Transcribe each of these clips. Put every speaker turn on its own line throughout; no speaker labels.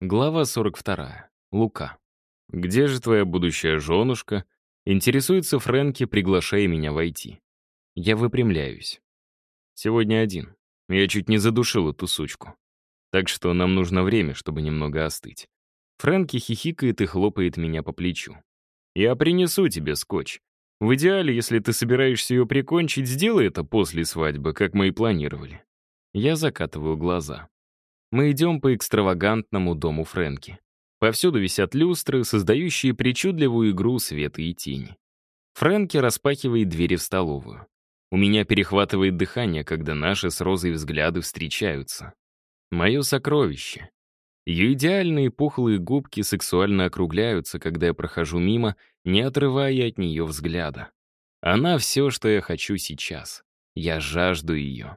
Глава 42. Лука. «Где же твоя будущая женушка?» Интересуется Фрэнки, приглашая меня войти. Я выпрямляюсь. Сегодня один. Я чуть не задушил эту сучку. Так что нам нужно время, чтобы немного остыть. Фрэнки хихикает и хлопает меня по плечу. «Я принесу тебе скотч. В идеале, если ты собираешься ее прикончить, сделай это после свадьбы, как мы и планировали». Я закатываю глаза. Мы идем по экстравагантному дому Фрэнки. Повсюду висят люстры, создающие причудливую игру света и тени. Фрэнки распахивает двери в столовую. У меня перехватывает дыхание, когда наши с Розой взгляды встречаются. Мое сокровище. Ее идеальные пухлые губки сексуально округляются, когда я прохожу мимо, не отрывая от нее взгляда. Она все, что я хочу сейчас. Я жажду ее.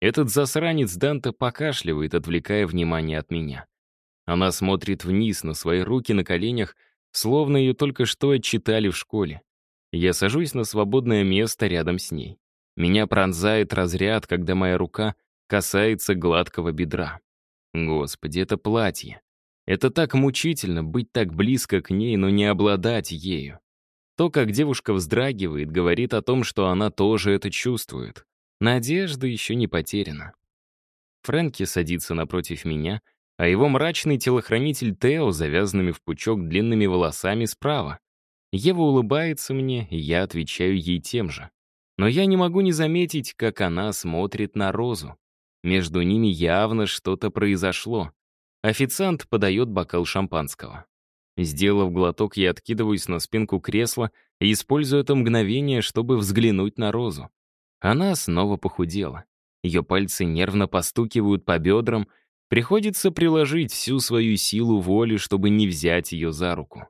Этот засранец Данте покашливает, отвлекая внимание от меня. Она смотрит вниз на свои руки на коленях, словно ее только что отчитали в школе. Я сажусь на свободное место рядом с ней. Меня пронзает разряд, когда моя рука касается гладкого бедра. Господи, это платье. Это так мучительно быть так близко к ней, но не обладать ею. То, как девушка вздрагивает, говорит о том, что она тоже это чувствует. Надежда еще не потеряна. Фрэнки садится напротив меня, а его мрачный телохранитель Тео завязанными в пучок длинными волосами справа. Ева улыбается мне, и я отвечаю ей тем же. Но я не могу не заметить, как она смотрит на Розу. Между ними явно что-то произошло. Официант подает бокал шампанского. Сделав глоток, я откидываюсь на спинку кресла и использую это мгновение, чтобы взглянуть на Розу. Она снова похудела. Ее пальцы нервно постукивают по бедрам, приходится приложить всю свою силу воли, чтобы не взять ее за руку.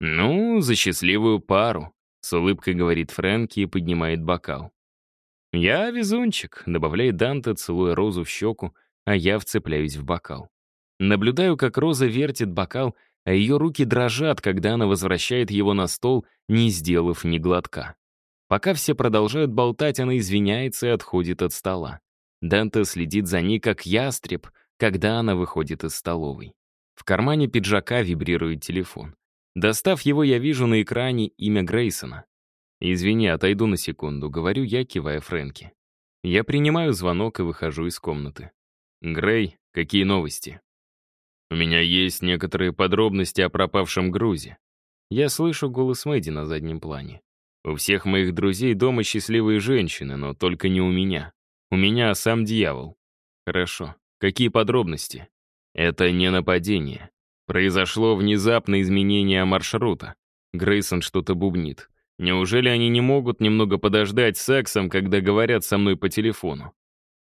«Ну, за счастливую пару», — с улыбкой говорит Фрэнки и поднимает бокал. «Я везунчик», — добавляет Данте, целуя Розу в щеку, а я вцепляюсь в бокал. Наблюдаю, как Роза вертит бокал, а ее руки дрожат, когда она возвращает его на стол, не сделав ни глотка. Пока все продолжают болтать, она извиняется и отходит от стола. Данте следит за ней, как ястреб, когда она выходит из столовой. В кармане пиджака вибрирует телефон. Достав его, я вижу на экране имя Грейсона. «Извини, отойду на секунду», — говорю я, кивая Фрэнки. Я принимаю звонок и выхожу из комнаты. «Грей, какие новости?» «У меня есть некоторые подробности о пропавшем грузе». Я слышу голос Мэдди на заднем плане. У всех моих друзей дома счастливые женщины, но только не у меня. У меня сам дьявол. Хорошо. Какие подробности? Это не нападение. Произошло внезапное изменение маршрута. Грейсон что-то бубнит. Неужели они не могут немного подождать сексом, когда говорят со мной по телефону?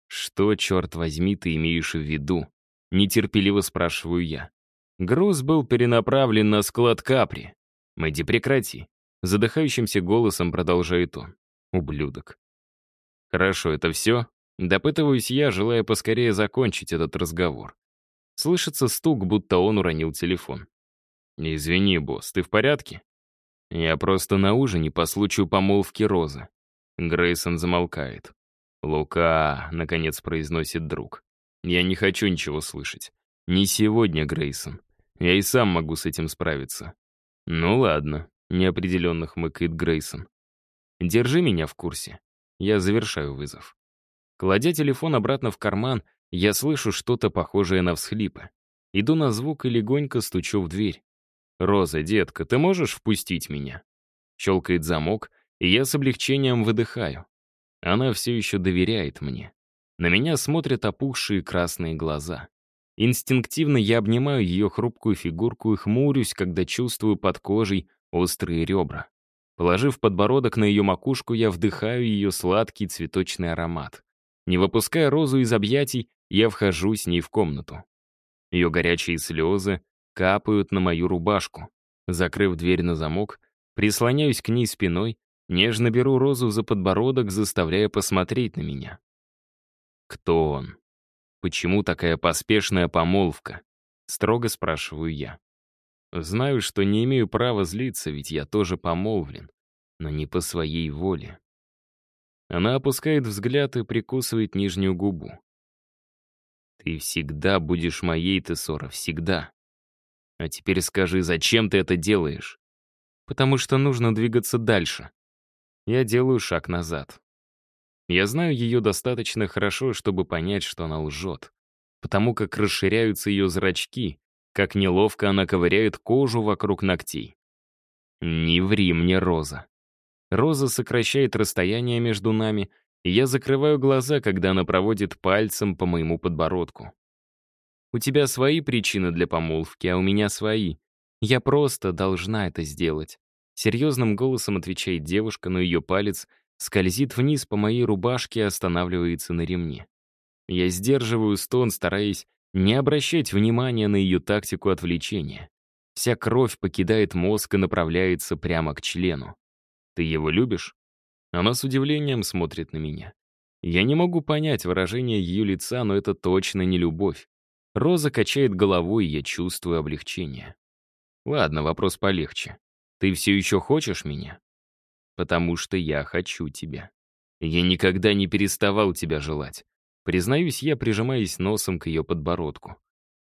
Что, черт возьми, ты имеешь в виду? Нетерпеливо спрашиваю я. Груз был перенаправлен на склад Капри. Мэдди, прекрати. Задыхающимся голосом продолжает он. Ублюдок. Хорошо, это все? Допытываюсь я, желая поскорее закончить этот разговор. Слышится стук, будто он уронил телефон. «Извини, босс, ты в порядке?» «Я просто на ужине по случаю помолвки Розы». Грейсон замолкает. «Лука», — наконец произносит друг. «Я не хочу ничего слышать. Не сегодня, Грейсон. Я и сам могу с этим справиться». «Ну ладно», неопределенно хмыкает Грейсон. «Держи меня в курсе. Я завершаю вызов». Кладя телефон обратно в карман, я слышу что-то похожее на всхлипы. Иду на звук и легонько стучу в дверь. «Роза, детка, ты можешь впустить меня?» Щелкает замок, и я с облегчением выдыхаю. Она все еще доверяет мне. На меня смотрят опухшие красные глаза. Инстинктивно я обнимаю ее хрупкую фигурку и хмурюсь, когда чувствую под кожей острые ребра. Положив подбородок на ее макушку, я вдыхаю ее сладкий цветочный аромат. Не выпуская розу из объятий, я вхожу с ней в комнату. Ее горячие слезы капают на мою рубашку. Закрыв дверь на замок, прислоняюсь к ней спиной, нежно беру розу за подбородок, заставляя посмотреть на меня. Кто он? Почему такая поспешная помолвка? Строго спрашиваю я. Знаю, что не имею права злиться, ведь я тоже помолвлен, но не по своей воле. Она опускает взгляд и прикусывает нижнюю губу. Ты всегда будешь моей, Тессора, всегда. А теперь скажи, зачем ты это делаешь? Потому что нужно двигаться дальше. Я делаю шаг назад. Я знаю ее достаточно хорошо, чтобы понять, что она лжет. Потому как расширяются ее зрачки, как неловко она ковыряет кожу вокруг ногтей. «Не ври мне, Роза». Роза сокращает расстояние между нами, и я закрываю глаза, когда она проводит пальцем по моему подбородку. У тебя свои причины для помолвки, а у меня свои. Я просто должна это сделать. Серьезным голосом отвечает девушка, но ее палец скользит вниз по моей рубашке и останавливается на ремне. Я сдерживаю стон, стараясь не обращать внимания на ее тактику отвлечения. Вся кровь покидает мозг и направляется прямо к члену. «Ты его любишь?» Она с удивлением смотрит на меня. Я не могу понять выражение ее лица, но это точно не любовь. Роза качает головой, и я чувствую облегчение. Ладно, вопрос полегче. Ты все еще хочешь меня? Потому что я хочу тебя. Я никогда не переставал тебя желать. Признаюсь, я прижимаюсь носом к ее подбородку.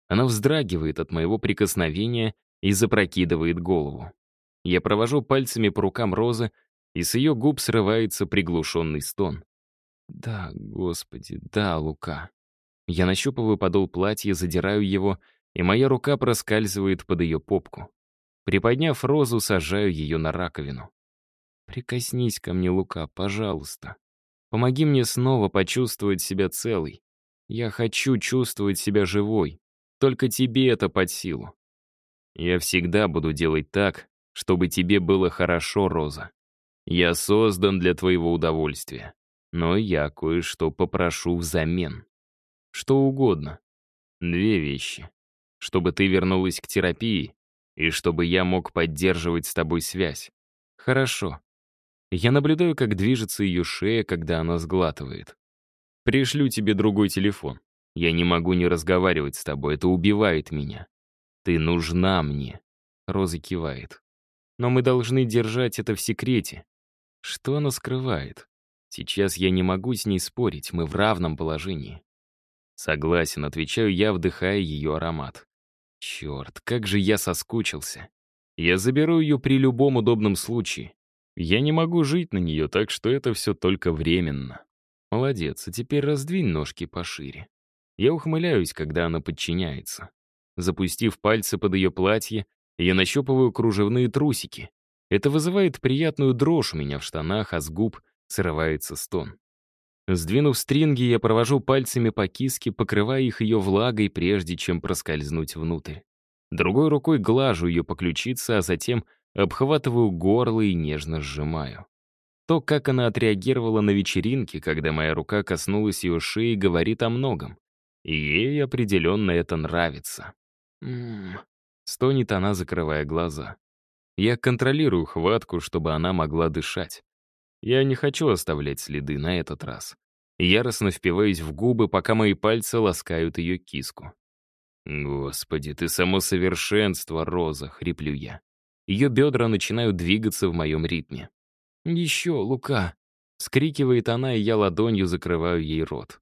Она вздрагивает от моего прикосновения и запрокидывает голову. Я провожу пальцами по рукам Розы, и с ее губ срывается приглушенный стон. «Да, Господи, да, Лука». Я нащупываю подол платья, задираю его, и моя рука проскальзывает под ее попку. Приподняв розу, сажаю ее на раковину. «Прикоснись ко мне, Лука, пожалуйста. Помоги мне снова почувствовать себя целой. Я хочу чувствовать себя живой. Только тебе это под силу. Я всегда буду делать так, чтобы тебе было хорошо, Роза. Я создан для твоего удовольствия. Но я кое-что попрошу взамен. Что угодно. Две вещи. Чтобы ты вернулась к терапии, и чтобы я мог поддерживать с тобой связь. Хорошо. Я наблюдаю, как движется ее шея, когда она сглатывает. Пришлю тебе другой телефон. Я не могу не разговаривать с тобой, это убивает меня. Ты нужна мне. Роза кивает. Но мы должны держать это в секрете. Что она скрывает? Сейчас я не могу с ней спорить, мы в равном положении. Согласен, отвечаю я, вдыхая ее аромат. Черт, как же я соскучился. Я заберу ее при любом удобном случае. Я не могу жить на нее, так что это все только временно. Молодец, а теперь раздвинь ножки пошире. Я ухмыляюсь, когда она подчиняется. Запустив пальцы под ее платье, я нащупываю кружевные трусики. Это вызывает приятную дрожь у меня в штанах, а с губ срывается стон. Сдвинув стринги, я провожу пальцами по киске, покрывая их ее влагой, прежде чем проскользнуть внутрь. Другой рукой глажу ее по ключице, а затем обхватываю горло и нежно сжимаю. То, как она отреагировала на вечеринке, когда моя рука коснулась ее шеи, говорит о многом. Ей определенно это нравится. «М-м-м», стонет она, закрывая глаза. Я контролирую хватку, чтобы она могла дышать. Я не хочу оставлять следы на этот раз. Яростно впиваюсь в губы, пока мои пальцы ласкают ее киску. «Господи, ты само совершенство, Роза!» — хриплю я. Ее бедра начинают двигаться в моем ритме. «Еще, Лука!» — скрикивает она, и я ладонью закрываю ей рот.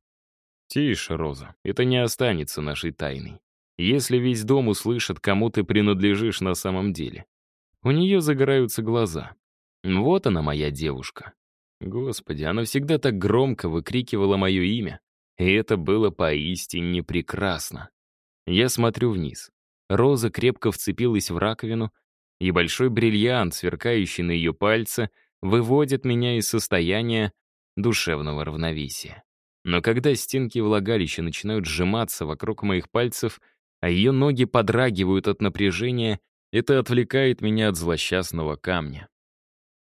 «Тише, Роза, это не останется нашей тайной. Если весь дом услышит, кому ты принадлежишь на самом деле». У нее загораются глаза. Вот она, моя девушка. Господи, она всегда так громко выкрикивала мое имя. И это было поистине прекрасно. Я смотрю вниз. Роза крепко вцепилась в раковину, и большой бриллиант, сверкающий на ее пальце, выводит меня из состояния душевного равновесия. Но когда стенки влагалища начинают сжиматься вокруг моих пальцев, а ее ноги подрагивают от напряжения, это отвлекает меня от злосчастного камня.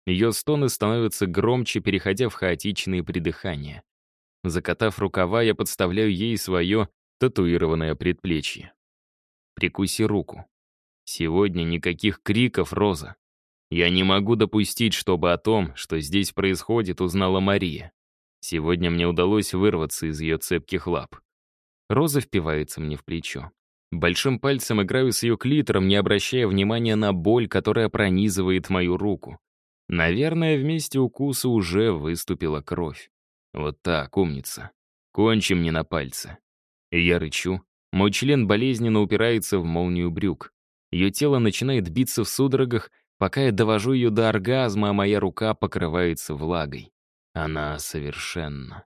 Ее стоны становятся громче, переходя в хаотичные придыхания. Закатав рукава, я подставляю ей свое татуированное предплечье. Прикуси руку. Сегодня никаких криков, Роза. Я не могу допустить, чтобы о том, что здесь происходит, узнала Мария. Сегодня мне удалось вырваться из ее цепких лап. Роза впивается мне в плечо. Большим пальцем играю с ее клитором, не обращая внимания на боль, которая пронизывает мою руку. Наверное, вместе укуса уже выступила кровь. Вот так, умница. Кончи мне на пальце. Я рычу. Мой член болезненно упирается в молнию брюк. Ее тело начинает биться в судорогах, пока я довожу ее до оргазма, а моя рука покрывается влагой. Она совершенна.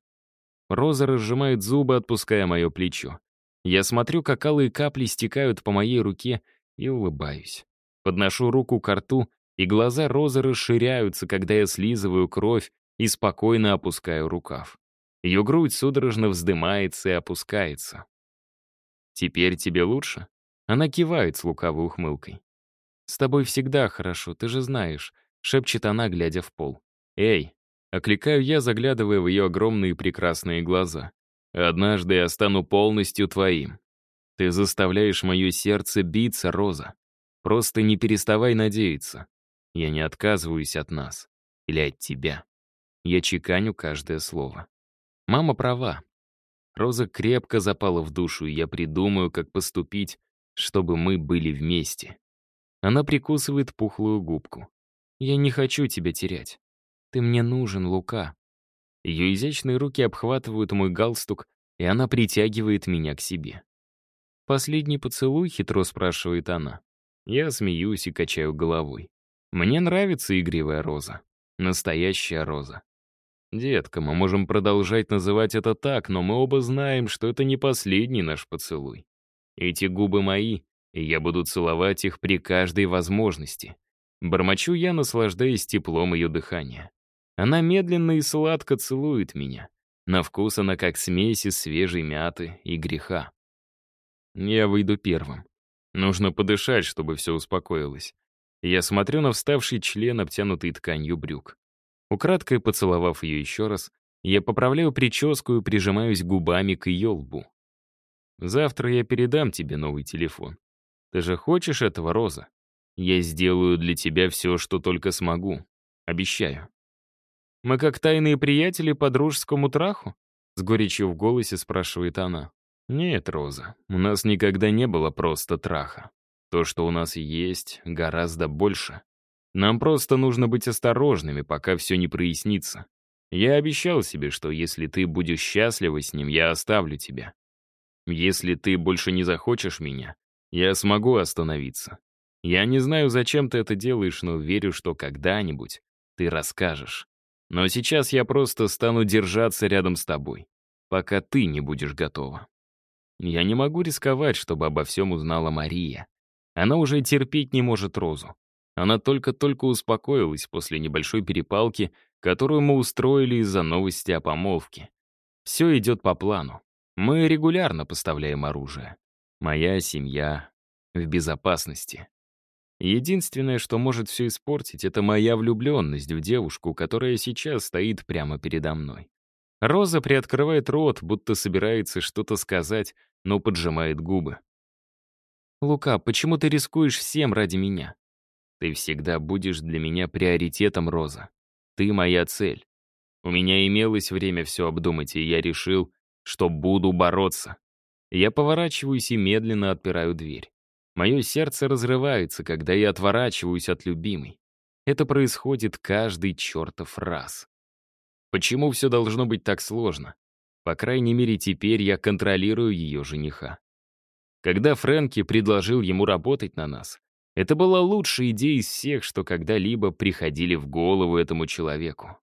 Роза разжимает зубы, отпуская мое плечо. Я смотрю, как алые капли стекают по моей руке и улыбаюсь. Подношу руку к рту, и глаза Розы расширяются, когда я слизываю кровь и спокойно опускаю рукав. Ее грудь судорожно вздымается и опускается. «Теперь тебе лучше?» Она кивает с лукавой ухмылкой. «С тобой всегда хорошо, ты же знаешь», — шепчет она, глядя в пол. «Эй!» — окликаю я, заглядывая в ее огромные прекрасные глаза. «Однажды я стану полностью твоим. Ты заставляешь мое сердце биться, Роза. Просто не переставай надеяться. Я не отказываюсь от нас. Или от тебя. Я чеканю каждое слово. Мама права. Роза крепко запала в душу, и я придумаю, как поступить, чтобы мы были вместе. Она прикусывает пухлую губку. «Я не хочу тебя терять. Ты мне нужен, Лука». Ее изящные руки обхватывают мой галстук, и она притягивает меня к себе. «Последний поцелуй?» — хитро спрашивает она. Я смеюсь и качаю головой. Мне нравится игривая роза. Настоящая роза. «Детка, мы можем продолжать называть это так, но мы оба знаем, что это не последний наш поцелуй. Эти губы мои, и я буду целовать их при каждой возможности». Бормочу я, наслаждаясь теплом ее дыхания. Она медленно и сладко целует меня. На вкус она как смесь из свежей мяты и греха. Я выйду первым. Нужно подышать, чтобы все успокоилось. Я смотрю на вставший член, обтянутый тканью брюк. Украдкой поцеловав ее еще раз, я поправляю прическу и прижимаюсь губами к ее лбу. «Завтра я передам тебе новый телефон. Ты же хочешь этого, Роза? Я сделаю для тебя все, что только смогу. Обещаю». «Мы как тайные приятели по дружескому траху?» С горечью в голосе спрашивает она. «Нет, Роза, у нас никогда не было просто траха. То, что у нас есть, гораздо больше. Нам просто нужно быть осторожными, пока все не прояснится. Я обещал себе, что если ты будешь счастлива с ним, я оставлю тебя. Если ты больше не захочешь меня, я смогу остановиться. Я не знаю, зачем ты это делаешь, но верю, что когда-нибудь ты расскажешь. Но сейчас я просто стану держаться рядом с тобой, пока ты не будешь готова. Я не могу рисковать, чтобы обо всем узнала Мария. Она уже терпеть не может Розу. Она только-только успокоилась после небольшой перепалки, которую мы устроили из-за новости о помолвке. Все идет по плану. Мы регулярно поставляем оружие. Моя семья в безопасности. Единственное, что может все испортить, это моя влюбленность в девушку, которая сейчас стоит прямо передо мной. Роза приоткрывает рот, будто собирается что-то сказать, но поджимает губы. «Лука, почему ты рискуешь всем ради меня? Ты всегда будешь для меня приоритетом, Роза. Ты моя цель. У меня имелось время все обдумать, и я решил, что буду бороться. Я поворачиваюсь и медленно отпираю дверь. Мое сердце разрывается, когда я отворачиваюсь от любимой. Это происходит каждый чертов раз. Почему все должно быть так сложно? По крайней мере, теперь я контролирую ее жениха. Когда Фрэнки предложил ему работать на нас, это была лучшая идея из всех, что когда-либо приходили в голову этому человеку.